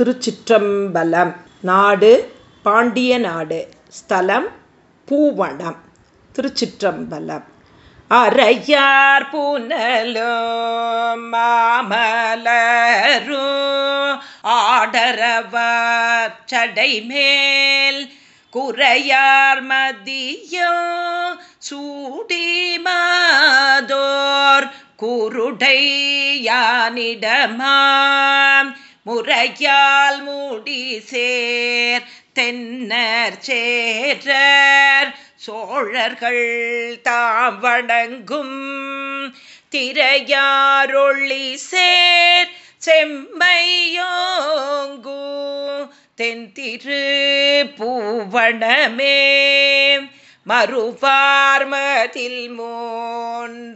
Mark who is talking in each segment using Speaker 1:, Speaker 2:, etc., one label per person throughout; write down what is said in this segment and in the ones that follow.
Speaker 1: திருச்சிற்றம்பலம். நாடு பாண்டிய நாடு. ஸ்தலம் பூவனம். திருச்சிற்றம்பலம். அறையார் புனலோ மாமலரோ ஆடரவர் சடைமேல். குறையார் மதியோ சூடிமாதோர் குருடை யானிடமாம். முறையால் மூடி சேர் தென்னர் சேரர் சோழர்கள் தாம் வணங்கும் திரையாரொள்ளி சேர் செம்மையோங்கு தென் திரு பூவணமே மறுபார்மதில் மூன்றொன்றையெய்து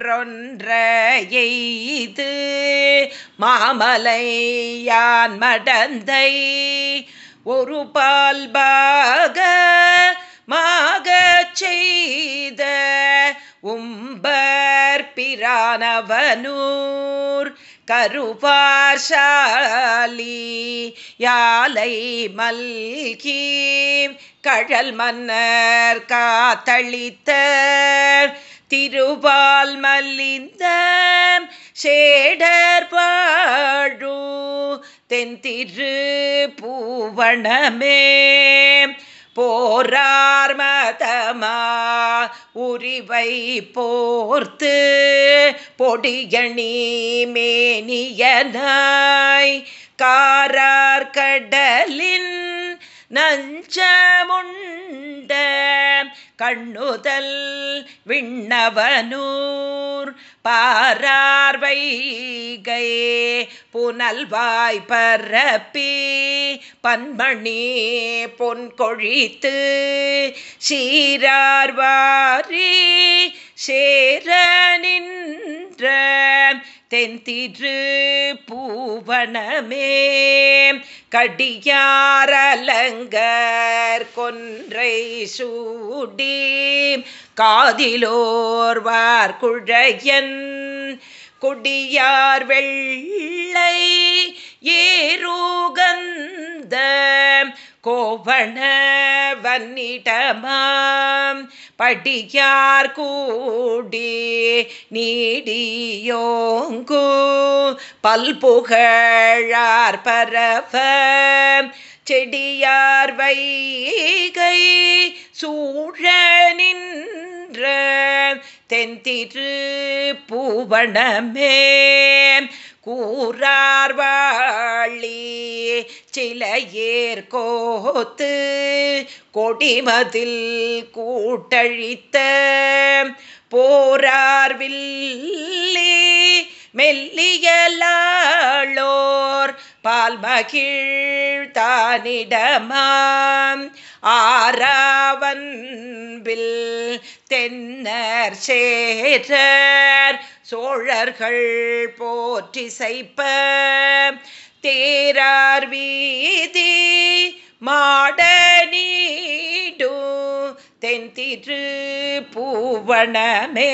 Speaker 1: மாமலையான் மடந்தை ஒரு பால்பாக மாக செய்த உம்பர் பிரானவனூர் கருபார்ஷாலி யாலை மல்கி கழல் மன்னர் காத்தளித்த திருபால் மல்லிந்த சேடர் பாழு தென் திரு பூவணமே போரார் மதமா? உரிவை போர்த்து பொடியணி மேனியனாய் காரார் கடலின் நஞ்சமுண்ட கண்ணுதல் விண்ணவனூர். பாரார்வைகை புனல் வாய்ப்பரப்பி பன்மணி பொன் கொழித்து சீரார்வாரி சேர நின்ற தென்திரு பூவனமே கடியாரலங்கர் கொன்றை சூடி காதிலோர்வார் குழையன் கொடியார் வெள்ளை ஏரோகந்த கோவண வன்னிடமாம் படியார் கூடி நீடியோங்கு பல்புகழார் பரவ செடியார் வைகை தென்திரு பூவணமே கூறார்வாழி சிலையேர் கோத்து கொடிமதில் கூட்டழித்த போரார் வில்லி மெல்லியலாளோர் பால்மகிழ் தானிடமாம். ஆராவன்பில் தென்னர் சேரர் சோழர்கள் போற்றி சைப்ப தேரார் வீதி மாடனீடு தென்திரு தென் பூவணமே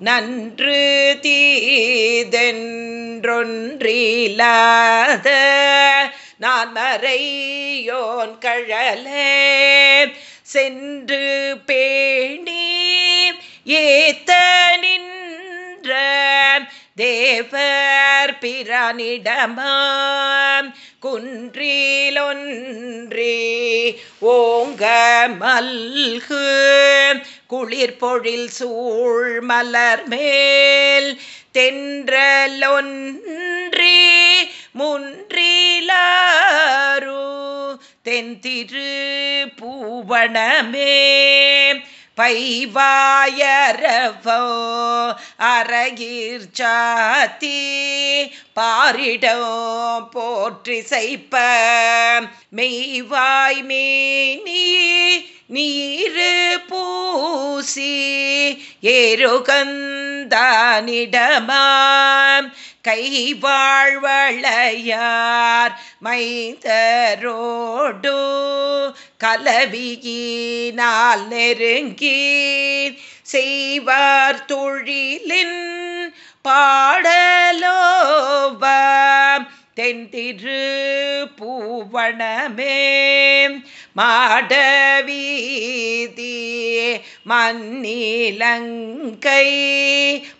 Speaker 1: நன்று தீதென்றொன்றில்லாத நான் மறையோன் கழலே சென்று பேணி ஏத்த நின்ற தேவர் பிரானிடமாம் குன்றிலொன்றே ஓங்க மல்கு குளிர் பொழில் சூழ் மலர் மேல் தென்றலொன்றே முன்றிலாரு தென்திரு பூவணமே பைவாயரவோ அறகீர் சாத்தி பாரிடம் போற்றி செய்ப்ப மெய்வாய் மேனி நீரு பூசி ஏருகந்தானிடமாம் கை வாழ்வளையார் மைந்தரோடு கலவியினால் நெருங்கி செய்வார் தொழிலின் பாடலோவ தென்திரு பூவணமே மாடவீதி மன்னிலங்கை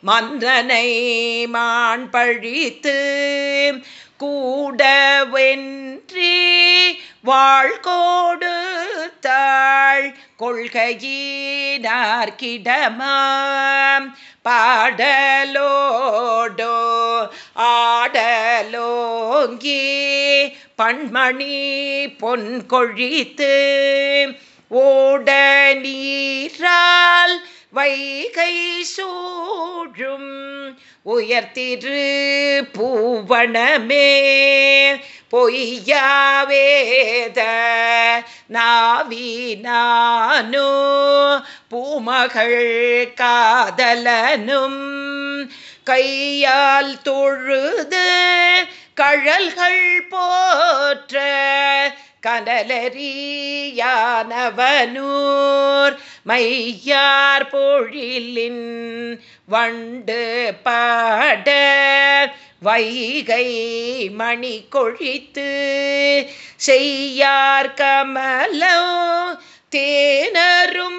Speaker 1: மன்றனை மான் பழித்து கூடவென்றி வாழ்கோடு தாழ் கொள்கையினார்கிடமாம் பாடலோடோ ஆடலோங்கி பண்மணி பொன் கொழித்து ஓட நீரால் வைகை சூழும். உயர்த்திரு பூவனமே பொய்யாவேத நாவினானோ பூமகள் காதலனும் கையால் தொழுது கழல்கள் போற்ற கனலரியானவனூர் மையார் பொழிலின் வண்டு பாட வைகை மணி கொழித்து செய்யார் கமலோ தேனரும்பும்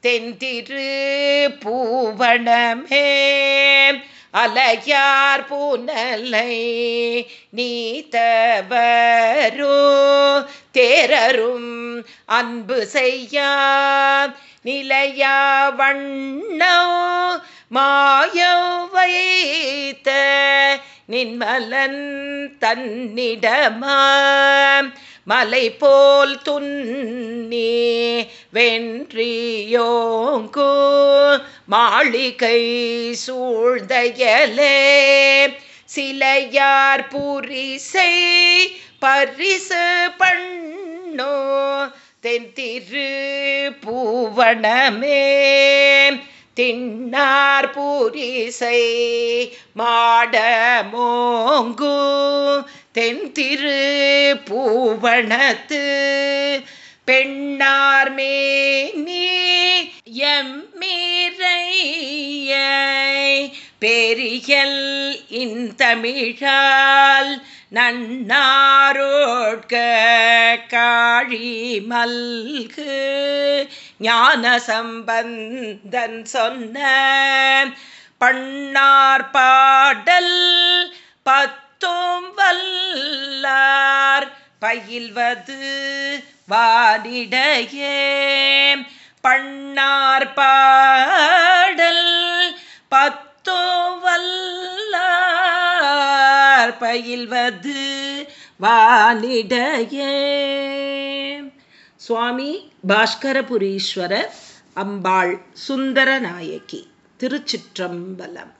Speaker 1: தென்திரு பூவனமே. அலையார் பூனலை நீத்தவரோ தேரரும் அன்பு செய்யா. நிலையா வண்ணோ மாயோ வைத்த நின்மலன் தன்னிடமா? மலை போல் துன்னி வென்றியோங்கு மாளிகை சூழ்ந்தயலே. சிலையார் புரிசை பரிசு பண்ணோ தென் திரு பூவனமே. தின்னார் பூரிசை மாடமோங்கு தென்திரு பூவணத்து பெண்ணார் மேனி எம்மீரையை பெரியல் இன் தமிழால் நன்னாரோட்க காழி மல்கு ஞான சம்பந்தன் சொன்ன பண்ணார் பாடல் பத்தும் வல்லார் பயில்வது வாடிடையே பண்ணார் பாடல் பத்து பயில்வது வானிடையே. சுவாமி பாஸ்கரபுரீஸ்வரர் அம்பாள் சுந்தரநாயகி திருச்சிற்றம்பலம்.